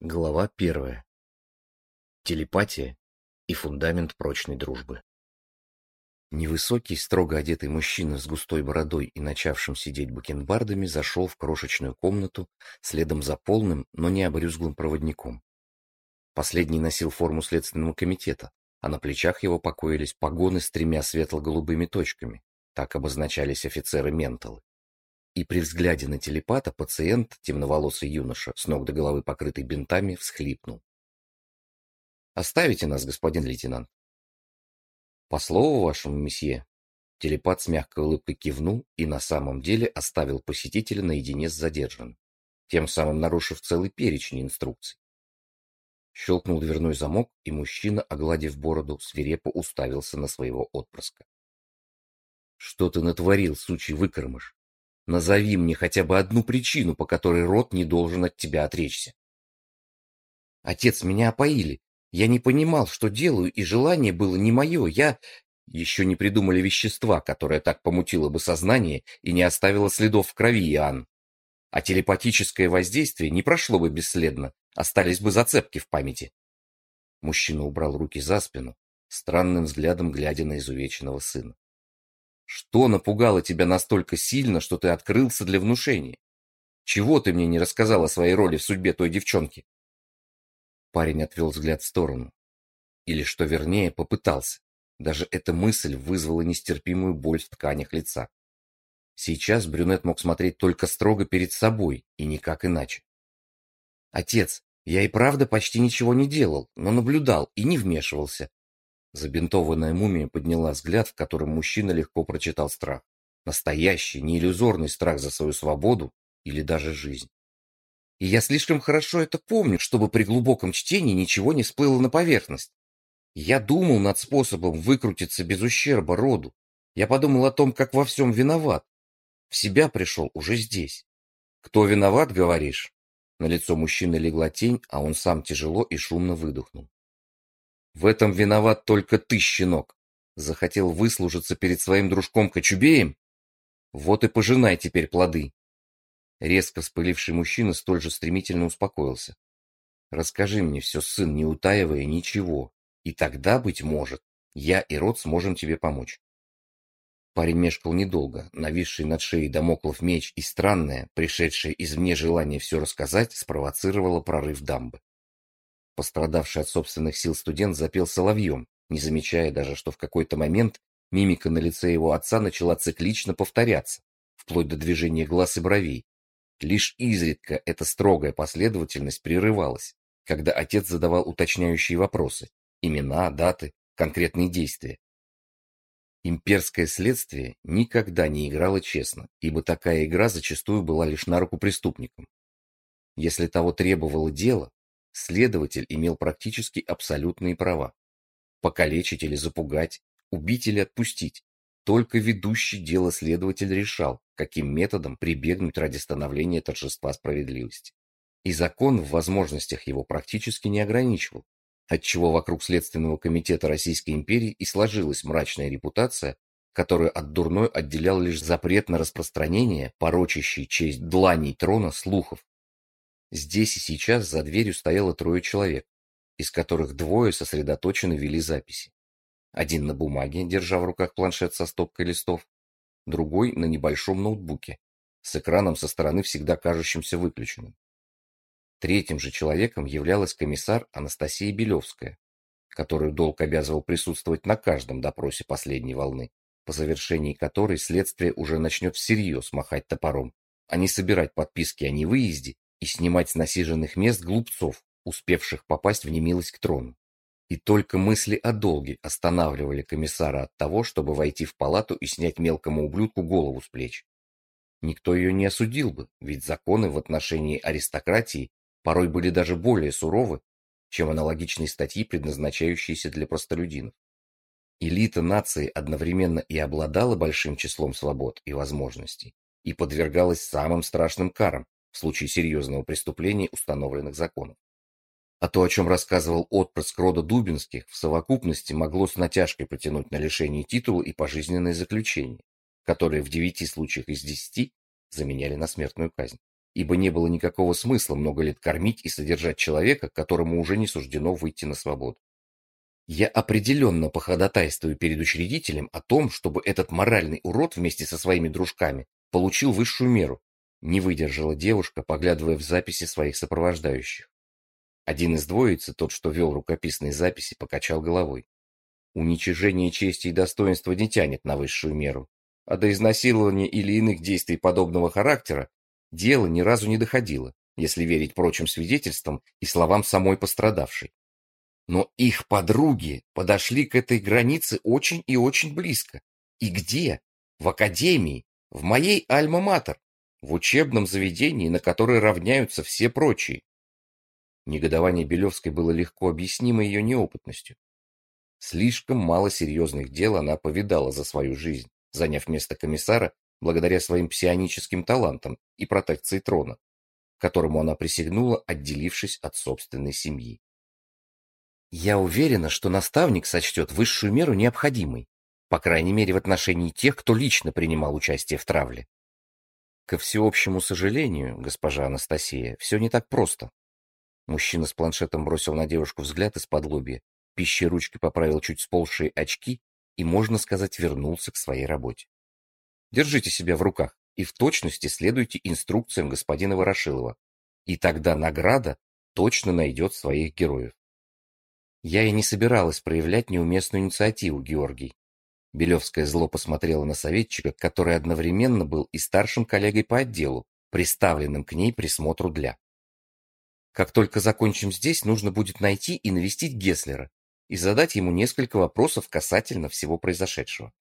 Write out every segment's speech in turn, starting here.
Глава первая. Телепатия и фундамент прочной дружбы. Невысокий, строго одетый мужчина с густой бородой и начавшим сидеть бакенбардами зашел в крошечную комнату следом за полным, но не обрюзглым проводником. Последний носил форму следственного комитета, а на плечах его покоились погоны с тремя светло-голубыми точками, так обозначались офицеры-менталы. И при взгляде на телепата пациент, темноволосый юноша, с ног до головы покрытый бинтами, всхлипнул. «Оставите нас, господин лейтенант?» «По слову вашему, месье». Телепат с мягкой улыбкой кивнул и на самом деле оставил посетителя наедине с задержанным, тем самым нарушив целый перечень инструкций. Щелкнул дверной замок, и мужчина, огладив бороду, свирепо уставился на своего отпрыска. «Что ты натворил, сучий выкормыш? Назови мне хотя бы одну причину, по которой род не должен от тебя отречься. Отец, меня опоили. Я не понимал, что делаю, и желание было не мое. Я... Еще не придумали вещества, которое так помутило бы сознание и не оставило следов в крови, Иоанн. А телепатическое воздействие не прошло бы бесследно, остались бы зацепки в памяти. Мужчина убрал руки за спину, странным взглядом глядя на изувеченного сына. Что напугало тебя настолько сильно, что ты открылся для внушения? Чего ты мне не рассказал о своей роли в судьбе той девчонки? Парень отвел взгляд в сторону. Или, что вернее, попытался. Даже эта мысль вызвала нестерпимую боль в тканях лица. Сейчас брюнет мог смотреть только строго перед собой и никак иначе. Отец, я и правда почти ничего не делал, но наблюдал и не вмешивался. Забинтованная мумия подняла взгляд, в котором мужчина легко прочитал страх. Настоящий, не иллюзорный страх за свою свободу или даже жизнь. И я слишком хорошо это помню, чтобы при глубоком чтении ничего не всплыло на поверхность. Я думал над способом выкрутиться без ущерба роду. Я подумал о том, как во всем виноват. В себя пришел уже здесь. Кто виноват, говоришь? На лицо мужчины легла тень, а он сам тяжело и шумно выдохнул. В этом виноват только ты, щенок. Захотел выслужиться перед своим дружком Кочубеем? Вот и пожинай теперь плоды. Резко вспыливший мужчина столь же стремительно успокоился. Расскажи мне все, сын, не утаивая ничего, и тогда, быть может, я и род сможем тебе помочь. Парень мешкал недолго, нависший над шеей домоклов меч и странное, пришедшее извне желание все рассказать, спровоцировало прорыв дамбы. Пострадавший от собственных сил студент запел соловьем, не замечая даже, что в какой-то момент мимика на лице его отца начала циклично повторяться, вплоть до движения глаз и бровей. Лишь изредка эта строгая последовательность прерывалась, когда отец задавал уточняющие вопросы, имена, даты, конкретные действия. Имперское следствие никогда не играло честно, ибо такая игра зачастую была лишь на руку преступникам. Если того требовало дело, Следователь имел практически абсолютные права. Покалечить или запугать, убить или отпустить. Только ведущий дело следователь решал, каким методом прибегнуть ради становления торжества справедливости. И закон в возможностях его практически не ограничивал, отчего вокруг Следственного комитета Российской империи и сложилась мрачная репутация, которую от дурной отделял лишь запрет на распространение, порочащий честь дланей трона слухов, Здесь и сейчас за дверью стояло трое человек, из которых двое сосредоточенно вели записи. Один на бумаге, держа в руках планшет со стопкой листов, другой на небольшом ноутбуке, с экраном со стороны всегда кажущимся выключенным. Третьим же человеком являлась комиссар Анастасия Белевская, которую долг обязывал присутствовать на каждом допросе последней волны, по завершении которой следствие уже начнет всерьез махать топором, а не собирать подписки о невыезде и снимать с насиженных мест глупцов, успевших попасть в немилость к трону. И только мысли о долге останавливали комиссара от того, чтобы войти в палату и снять мелкому ублюдку голову с плеч. Никто ее не осудил бы, ведь законы в отношении аристократии порой были даже более суровы, чем аналогичные статьи, предназначающиеся для простолюдинов. Элита нации одновременно и обладала большим числом свобод и возможностей, и подвергалась самым страшным карам, в случае серьезного преступления установленных законов. А то, о чем рассказывал отпрыск рода Дубинских, в совокупности могло с натяжкой потянуть на лишение титула и пожизненное заключение, которые в девяти случаях из десяти заменяли на смертную казнь. ибо не было никакого смысла много лет кормить и содержать человека, которому уже не суждено выйти на свободу. Я определенно походатайствую перед учредителем о том, чтобы этот моральный урод вместе со своими дружками получил высшую меру, не выдержала девушка, поглядывая в записи своих сопровождающих. Один из двоицы, тот, что вел рукописные записи, покачал головой. Уничижение чести и достоинства не тянет на высшую меру, а до изнасилования или иных действий подобного характера дело ни разу не доходило, если верить прочим свидетельствам и словам самой пострадавшей. Но их подруги подошли к этой границе очень и очень близко. И где? В академии, в моей альма-матер, в учебном заведении, на которое равняются все прочие. Негодование Белевской было легко объяснимо ее неопытностью. Слишком мало серьезных дел она повидала за свою жизнь, заняв место комиссара благодаря своим псионическим талантам и протекции трона, которому она присягнула, отделившись от собственной семьи. Я уверена, что наставник сочтет высшую меру необходимой, по крайней мере в отношении тех, кто лично принимал участие в травле. Ко всеобщему сожалению, госпожа Анастасия, все не так просто. Мужчина с планшетом бросил на девушку взгляд из-под лобья, пищей ручки поправил чуть сползшие очки и, можно сказать, вернулся к своей работе. Держите себя в руках и в точности следуйте инструкциям господина Ворошилова, и тогда награда точно найдет своих героев. Я и не собиралась проявлять неуместную инициативу, Георгий. Белевская зло посмотрела на советчика, который одновременно был и старшим коллегой по отделу, приставленным к ней присмотру для. Как только закончим здесь, нужно будет найти и навестить Геслера и задать ему несколько вопросов касательно всего произошедшего.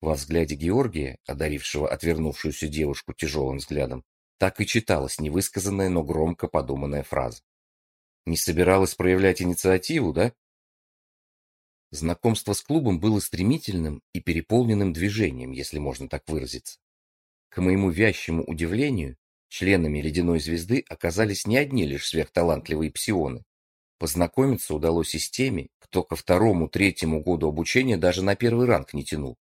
Во взгляде Георгия, одарившего отвернувшуюся девушку тяжелым взглядом, так и читалась невысказанная, но громко подуманная фраза. Не собиралась проявлять инициативу, да? Знакомство с клубом было стремительным и переполненным движением, если можно так выразиться. К моему вящему удивлению, Членами «Ледяной звезды» оказались не одни лишь сверхталантливые псионы. Познакомиться удалось и с теми, кто ко второму-третьему году обучения даже на первый ранг не тянул,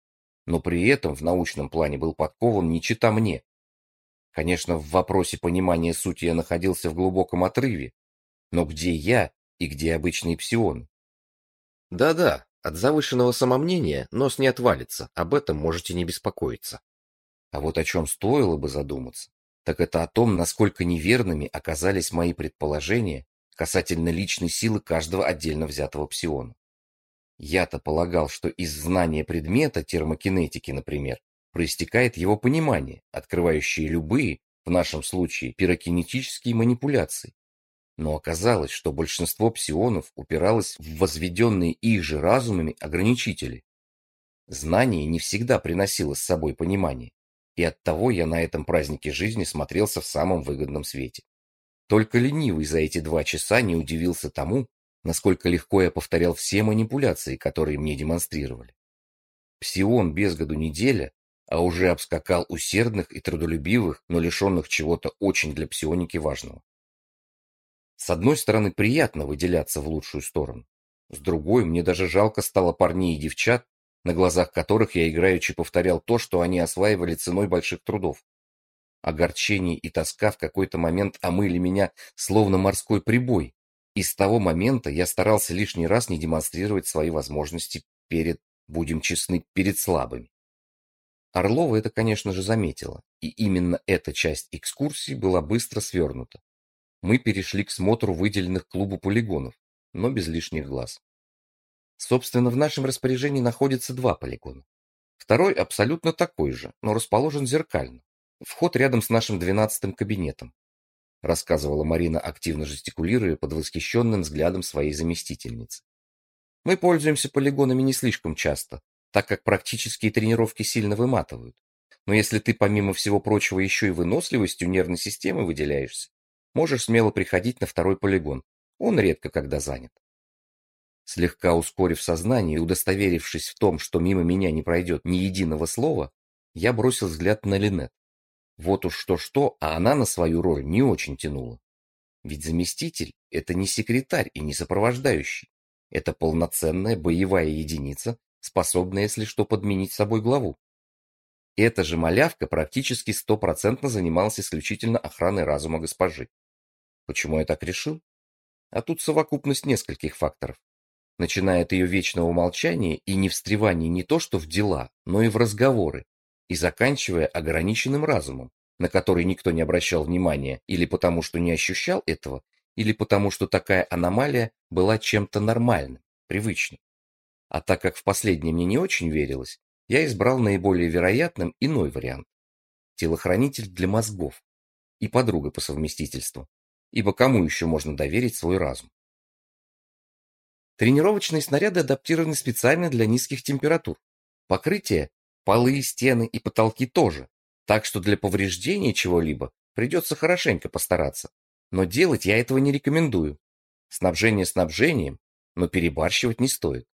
но при этом в научном плане был подкован не чита мне. Конечно, в вопросе понимания сути я находился в глубоком отрыве, но где я и где обычные псионы? Да-да, от завышенного самомнения нос не отвалится, об этом можете не беспокоиться. А вот о чем стоило бы задуматься, так это о том, насколько неверными оказались мои предположения касательно личной силы каждого отдельно взятого псиона. Я-то полагал, что из знания предмета термокинетики, например, проистекает его понимание, открывающее любые, в нашем случае, пирокинетические манипуляции. Но оказалось, что большинство псионов упиралось в возведенные их же разумами ограничители. Знание не всегда приносило с собой понимание и оттого я на этом празднике жизни смотрелся в самом выгодном свете. Только ленивый за эти два часа не удивился тому, насколько легко я повторял все манипуляции, которые мне демонстрировали. Псион без году неделя, а уже обскакал усердных и трудолюбивых, но лишенных чего-то очень для псионики важного. С одной стороны, приятно выделяться в лучшую сторону. С другой, мне даже жалко стало парней и девчат, на глазах которых я играючи повторял то, что они осваивали ценой больших трудов. Огорчение и тоска в какой-то момент омыли меня, словно морской прибой, и с того момента я старался лишний раз не демонстрировать свои возможности перед, будем честны, перед слабыми. Орлова это, конечно же, заметила, и именно эта часть экскурсии была быстро свернута. Мы перешли к смотру выделенных клубу полигонов, но без лишних глаз. Собственно, в нашем распоряжении находится два полигона. Второй абсолютно такой же, но расположен зеркально. Вход рядом с нашим двенадцатым кабинетом, рассказывала Марина, активно жестикулируя под восхищенным взглядом своей заместительницы. Мы пользуемся полигонами не слишком часто, так как практические тренировки сильно выматывают. Но если ты, помимо всего прочего, еще и выносливостью нервной системы выделяешься, можешь смело приходить на второй полигон. Он редко когда занят. Слегка ускорив сознание и удостоверившись в том, что мимо меня не пройдет ни единого слова, я бросил взгляд на Линет. Вот уж что-что, а она на свою роль не очень тянула. Ведь заместитель – это не секретарь и не сопровождающий. Это полноценная боевая единица, способная, если что, подменить собой главу. Эта же малявка практически стопроцентно занималась исключительно охраной разума госпожи. Почему я так решил? А тут совокупность нескольких факторов. Начиная от ее вечного молчания и не встревания не то что в дела, но и в разговоры, и заканчивая ограниченным разумом, на который никто не обращал внимания или потому что не ощущал этого, или потому что такая аномалия была чем-то нормальным, привычным. А так как в последнее мне не очень верилось, я избрал наиболее вероятным иной вариант. Телохранитель для мозгов и подруга по совместительству, ибо кому еще можно доверить свой разум? Тренировочные снаряды адаптированы специально для низких температур. Покрытие, полы, стены и потолки тоже, так что для повреждения чего-либо придется хорошенько постараться. Но делать я этого не рекомендую. Снабжение снабжением, но перебарщивать не стоит.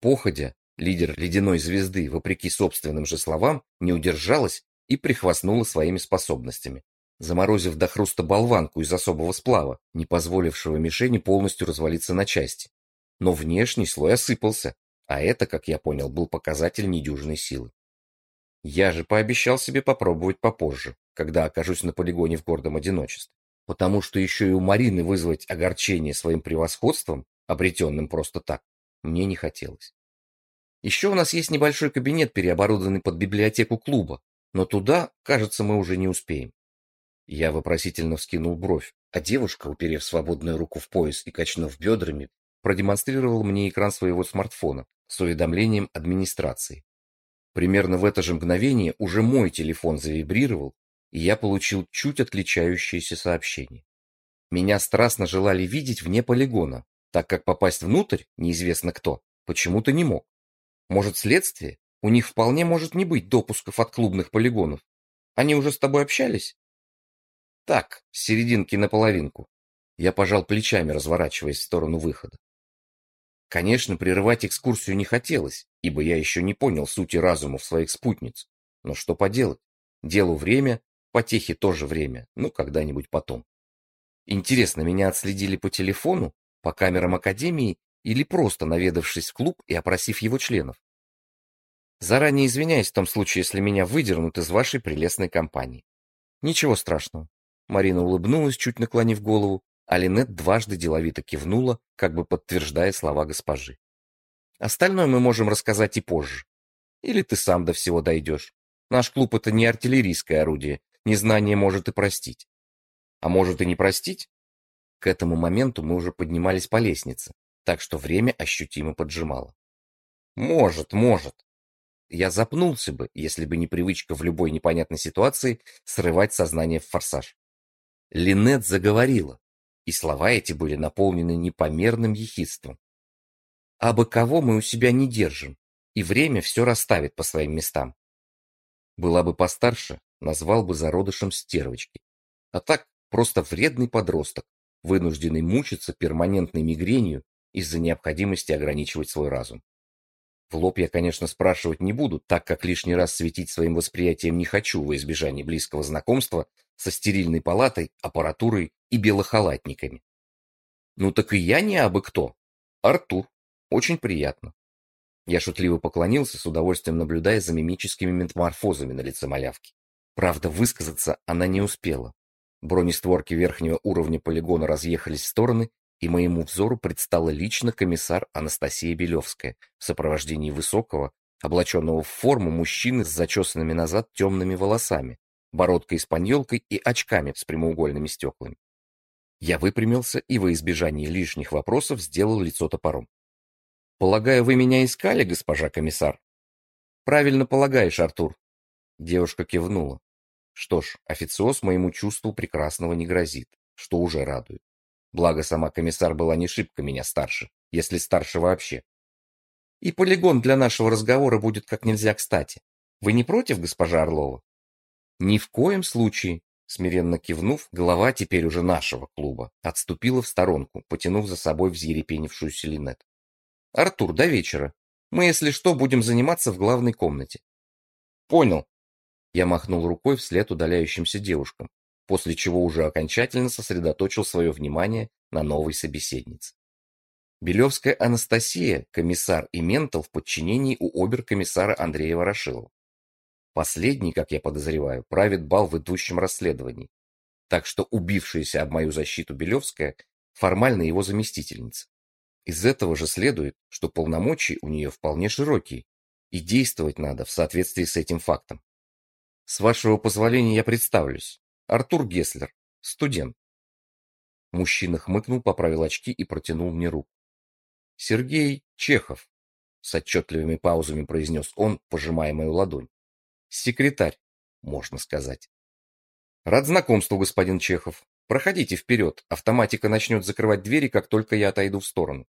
Походя, лидер ледяной звезды, вопреки собственным же словам, не удержалась и прихвастнула своими способностями, заморозив до хруста болванку из особого сплава, не позволившего мишени полностью развалиться на части. Но внешний слой осыпался, а это, как я понял, был показатель недюжной силы. Я же пообещал себе попробовать попозже, когда окажусь на полигоне в гордом одиночестве, потому что еще и у Марины вызвать огорчение своим превосходством, обретенным просто так, мне не хотелось. Еще у нас есть небольшой кабинет, переоборудованный под библиотеку клуба, но туда, кажется, мы уже не успеем. Я вопросительно вскинул бровь, а девушка, уперев свободную руку в пояс и качнув бедрами, продемонстрировала мне экран своего смартфона с уведомлением администрации. Примерно в это же мгновение уже мой телефон завибрировал, и я получил чуть отличающееся сообщение. Меня страстно желали видеть вне полигона, так как попасть внутрь, неизвестно кто, почему-то не мог. Может, следствие? У них вполне может не быть допусков от клубных полигонов. Они уже с тобой общались? Так, с серединки на. Я пожал плечами, разворачиваясь в сторону выхода. Конечно, прерывать экскурсию не хотелось, ибо я еще не понял сути разумов своих спутниц. Но что поделать? Делу время, потехи тоже время, ну, когда-нибудь потом. Интересно, меня отследили по телефону, по камерам Академии или просто наведавшись в клуб и опросив его членов. Заранее извиняюсь в том случае, если меня выдернут из вашей прелестной компании. Ничего страшного. Марина улыбнулась, чуть наклонив голову, а Линет дважды деловито кивнула, как бы подтверждая слова госпожи. Остальное мы можем рассказать и позже. Или ты сам до всего дойдешь. Наш клуб — это не артиллерийское орудие, незнание может и простить. А может и не простить? К этому моменту мы уже поднимались по лестнице, так что время ощутимо поджимало. Может, может. Я запнулся бы, если бы не привычка в любой непонятной ситуации срывать сознание в форсаж. Линет заговорила, и слова эти были наполнены непомерным ехидством. «Абы кого мы у себя не держим, и время все расставит по своим местам. Была бы постарше, назвал бы зародышем стервочки. А так просто вредный подросток, вынужденный мучиться перманентной мигренью из-за необходимости ограничивать свой разум. В лоб я, конечно, спрашивать не буду, так как лишний раз светить своим восприятием не хочу во избежание близкого знакомства со стерильной палатой, аппаратурой и белохалатниками. Ну так и я не абы кто. Артур. Очень приятно. Я шутливо поклонился, с удовольствием наблюдая за мимическими метаморфозами на лице малявки. Правда, высказаться она не успела. Бронестворки верхнего уровня полигона разъехались в стороны, и моему взору предстала лично комиссар Анастасия Белевская в сопровождении высокого, облаченного в форму мужчины с зачесанными назад темными волосами, бородкой-испаньолкой и очками с прямоугольными стеклами. Я выпрямился и во избежание лишних вопросов сделал лицо топором. «Полагаю, вы меня искали, госпожа комиссар?» «Правильно полагаешь, Артур». Девушка кивнула. Что ж, официоз моему чувству прекрасного не грозит, что уже радует. Благо, сама комиссар была не шибко меня старше, если старше вообще. И полигон для нашего разговора будет как нельзя кстати. Вы не против, госпожа Орлова? Ни в коем случае, смиренно кивнув, глава теперь уже нашего клуба отступила в сторонку, потянув за собой взъерепенившуюся Линет. Артур, до вечера. Мы, если что, будем заниматься в главной комнате. Понял. Я махнул рукой вслед удаляющимся девушкам, после чего уже окончательно сосредоточил свое внимание на новой собеседнице. Белевская Анастасия, комиссар и ментал в подчинении у обер-комиссара Андрея Ворошилова. Последний, как я подозреваю, правит бал в идущем расследовании. Так что убившаяся об мою защиту Белевская формально его заместительница. Из этого же следует, что полномочия у нее вполне широкие, и действовать надо в соответствии с этим фактом. С вашего позволения я представлюсь. Артур Геслер, студент. Мужчина хмыкнул, поправил очки и протянул мне руку. Сергей Чехов, с отчетливыми паузами произнес он, пожимая мою ладонь. Секретарь, можно сказать. Рад знакомству, господин Чехов. Проходите вперед, автоматика начнет закрывать двери, как только я отойду в сторону.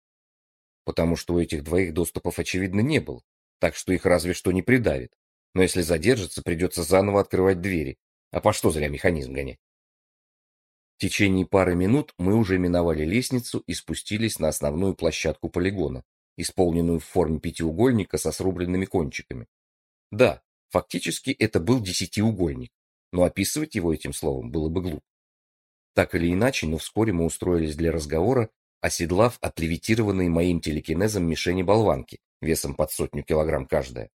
Потому что у этих двоих доступов очевидно не было, так что их разве что не придавит. Но если задержится, придется заново открывать двери. А по что зря механизм гонять? В течение пары минут мы уже миновали лестницу и спустились на основную площадку полигона, исполненную в форме пятиугольника со срубленными кончиками. Да, фактически это был десятиугольник, но описывать его этим словом было бы глупо. Так или иначе, но вскоре мы устроились для разговора, оседлав отлевитированные моим телекинезом мишени-болванки, весом под сотню килограмм каждая.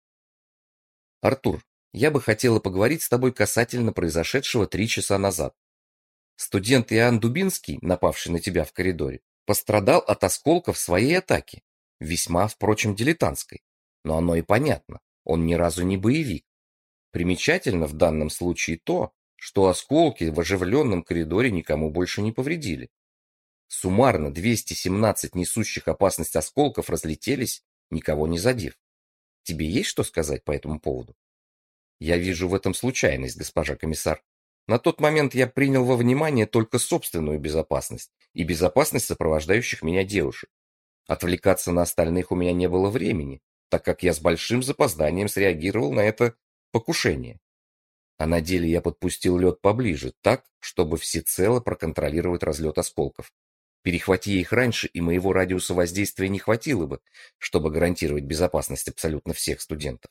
Артур, я бы хотела поговорить с тобой касательно произошедшего три часа назад. Студент Иоанн Дубинский, напавший на тебя в коридоре, пострадал от осколков своей атаки, весьма, впрочем, дилетантской. Но оно и понятно, он ни разу не боевик. Примечательно в данном случае то, что осколки в оживленном коридоре никому больше не повредили. Суммарно 217 несущих опасность осколков разлетелись, никого не задев. Тебе есть что сказать по этому поводу? Я вижу в этом случайность, госпожа комиссар. На тот момент я принял во внимание только собственную безопасность и безопасность сопровождающих меня девушек. Отвлекаться на остальных у меня не было времени, так как я с большим запозданием среагировал на это покушение. А на деле я подпустил лед поближе, так, чтобы всецело проконтролировать разлет осколков. Перехвати их раньше, и моего радиуса воздействия не хватило бы, чтобы гарантировать безопасность абсолютно всех студентов.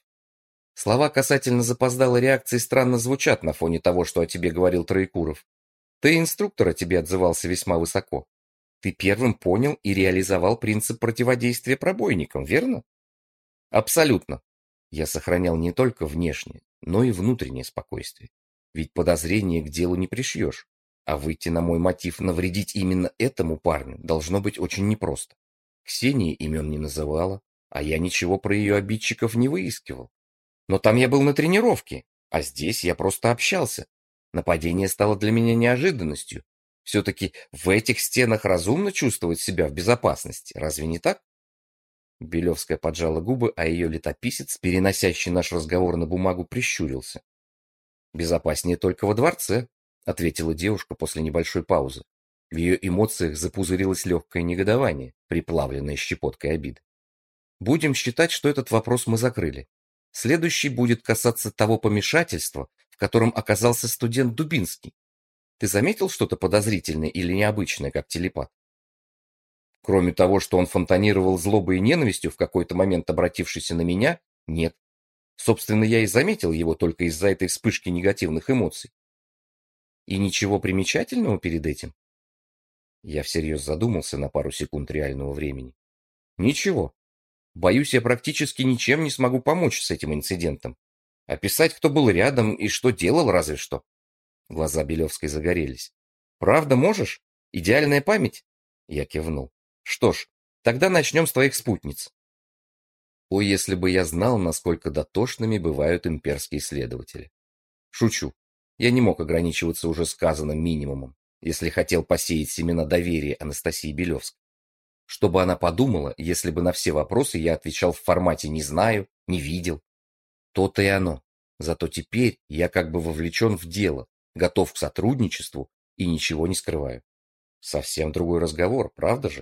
Слова касательно запоздалой реакции странно звучат на фоне того, что о тебе говорил Троекуров. Ты инструктор о тебе отзывался весьма высоко. Ты первым понял и реализовал принцип противодействия пробойникам, верно? Абсолютно. Я сохранял не только внешнее, но и внутреннее спокойствие. Ведь подозрение к делу не пришьешь. А выйти на мой мотив навредить именно этому парню должно быть очень непросто. Ксения имен не называла, а я ничего про ее обидчиков не выискивал. Но там я был на тренировке, а здесь я просто общался. Нападение стало для меня неожиданностью. Все-таки в этих стенах разумно чувствовать себя в безопасности, разве не так? Белевская поджала губы, а ее летописец, переносящий наш разговор на бумагу, прищурился. «Безопаснее только во дворце», — ответила девушка после небольшой паузы. В ее эмоциях запузырилось легкое негодование, приплавленное щепоткой обиды. «Будем считать, что этот вопрос мы закрыли. Следующий будет касаться того помешательства, в котором оказался студент Дубинский. Ты заметил что-то подозрительное или необычное, как телепат? Кроме того, что он фонтанировал злобой и ненавистью в какой-то момент обратившийся на меня, нет. Собственно, я и заметил его только из-за этой вспышки негативных эмоций. И ничего примечательного перед этим? Я всерьез задумался на пару секунд реального времени. Ничего. Боюсь, я практически ничем не смогу помочь с этим инцидентом. Описать, кто был рядом и что делал, разве что. Глаза Белевской загорелись. Правда можешь? Идеальная память? Я кивнул. Что ж, тогда начнем с твоих спутниц. О, если бы я знал, насколько дотошными бывают имперские следователи. Шучу. Я не мог ограничиваться уже сказанным минимумом, если хотел посеять семена доверия Анастасии Белевской. Чтобы она подумала, если бы на все вопросы я отвечал в формате «не знаю», «не видел». То-то и оно. Зато теперь я как бы вовлечен в дело, готов к сотрудничеству и ничего не скрываю. Совсем другой разговор, правда же?